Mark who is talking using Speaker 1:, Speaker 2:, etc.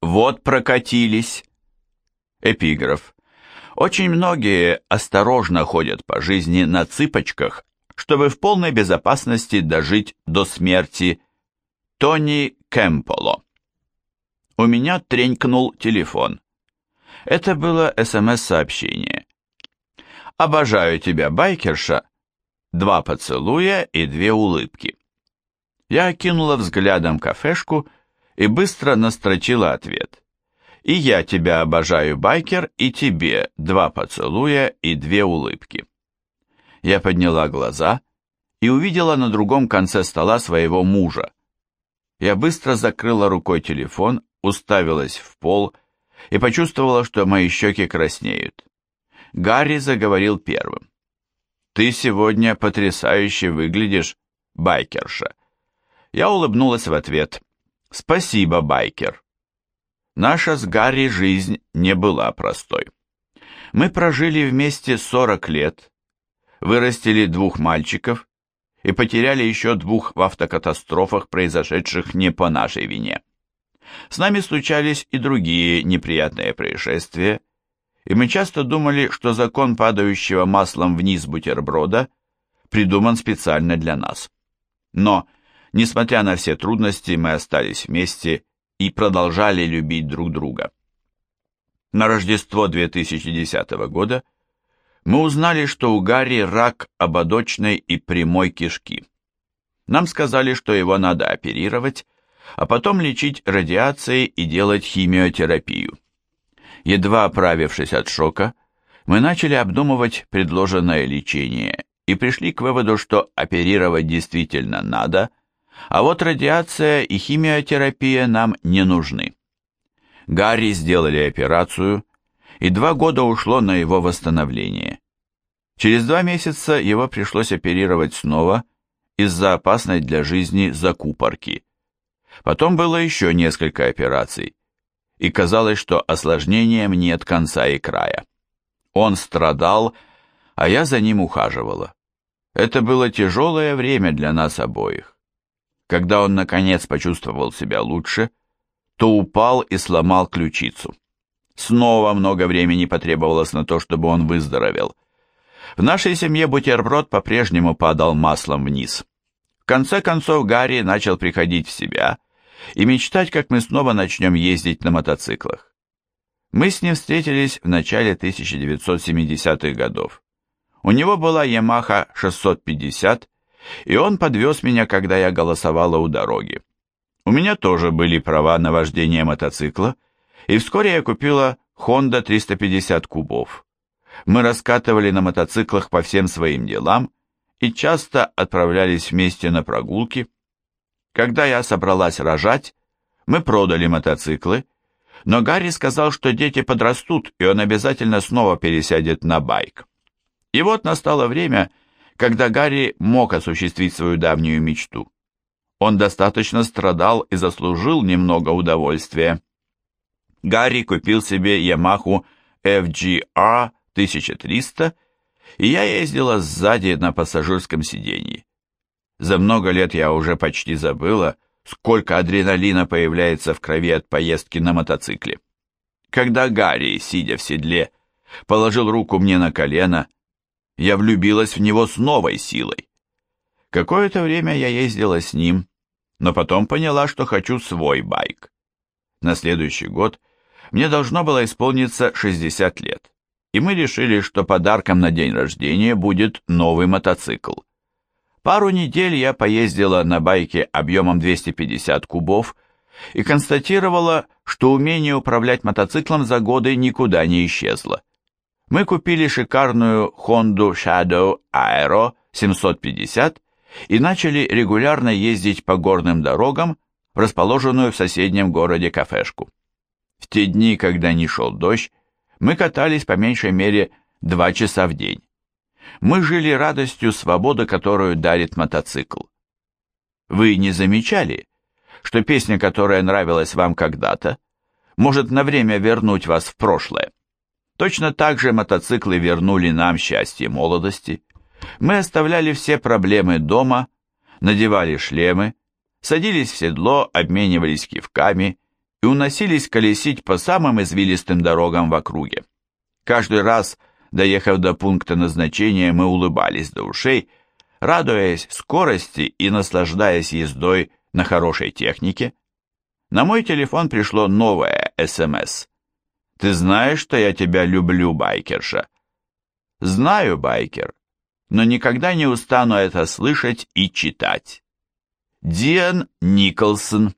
Speaker 1: Вот прокатились. Эпиграф. Очень многие осторожно ходят по жизни на цыпочках, чтобы в полной безопасности дожить до смерти. Тони Кэмполо. У меня тренькнул телефон. Это было СМС-сообщение. «Обожаю тебя, байкерша!» Два поцелуя и две улыбки. Я окинула взглядом кафешку и быстро настрочила ответ. «И я тебя обожаю, байкер, и тебе два поцелуя и две улыбки». Я подняла глаза и увидела на другом конце стола своего мужа. Я быстро закрыла рукой телефон, уставилась в пол и почувствовала, что мои щеки краснеют. Гарри заговорил первым. «Ты сегодня потрясающе выглядишь, байкерша». Я улыбнулась в ответ. «Спасибо, байкер». Наша с Гарри жизнь не была простой. Мы прожили вместе 40 лет, вырастили двух мальчиков и потеряли еще двух в автокатастрофах, произошедших не по нашей вине. С нами случались и другие неприятные происшествия, и мы часто думали, что закон падающего маслом вниз бутерброда придуман специально для нас. Но, несмотря на все трудности, мы остались вместе и продолжали любить друг друга. На Рождество 2010 года мы узнали, что у Гарри рак ободочной и прямой кишки. Нам сказали, что его надо оперировать, а потом лечить радиацией и делать химиотерапию. Едва оправившись от шока, мы начали обдумывать предложенное лечение и пришли к выводу, что оперировать действительно надо, а вот радиация и химиотерапия нам не нужны. Гарри сделали операцию, и два года ушло на его восстановление. Через два месяца его пришлось оперировать снова из-за опасной для жизни закупорки. Потом было еще несколько операций, и казалось, что осложнениям нет конца и края. Он страдал, а я за ним ухаживала. Это было тяжелое время для нас обоих. Когда он, наконец, почувствовал себя лучше, то упал и сломал ключицу. Снова много времени потребовалось на то, чтобы он выздоровел. В нашей семье бутерброд по-прежнему падал маслом вниз. В конце концов Гарри начал приходить в себя – и мечтать, как мы снова начнем ездить на мотоциклах. Мы с ним встретились в начале 1970-х годов. У него была Yamaha 650, и он подвез меня, когда я голосовала у дороги. У меня тоже были права на вождение мотоцикла, и вскоре я купила Honda 350 кубов. Мы раскатывали на мотоциклах по всем своим делам и часто отправлялись вместе на прогулки, когда я собралась рожать, мы продали мотоциклы, но Гарри сказал, что дети подрастут, и он обязательно снова пересядет на байк. И вот настало время, когда Гарри мог осуществить свою давнюю мечту. Он достаточно страдал и заслужил немного удовольствия. Гарри купил себе Yamaha FGR 1300, и я ездила сзади на пассажирском сиденье. За много лет я уже почти забыла, сколько адреналина появляется в крови от поездки на мотоцикле. Когда Гарри, сидя в седле, положил руку мне на колено, я влюбилась в него с новой силой. Какое-то время я ездила с ним, но потом поняла, что хочу свой байк. На следующий год мне должно было исполниться 60 лет, и мы решили, что подарком на день рождения будет новый мотоцикл. Пару недель я поездила на байке объемом 250 кубов и констатировала, что умение управлять мотоциклом за годы никуда не исчезло. Мы купили шикарную Honda Shadow Aero 750 и начали регулярно ездить по горным дорогам расположенную в соседнем городе кафешку. В те дни, когда не шел дождь, мы катались по меньшей мере два часа в день мы жили радостью свободы, которую дарит мотоцикл. Вы не замечали, что песня, которая нравилась вам когда-то, может на время вернуть вас в прошлое? Точно так же мотоциклы вернули нам счастье молодости. Мы оставляли все проблемы дома, надевали шлемы, садились в седло, обменивались кивками и уносились колесить по самым извилистым дорогам в округе. Каждый раз, доехав до пункта назначения, мы улыбались до ушей, радуясь скорости и наслаждаясь ездой на хорошей технике. На мой телефон пришло новое СМС. «Ты знаешь, что я тебя люблю, байкерша?» «Знаю, байкер, но никогда не устану это слышать и читать». Диан Николсон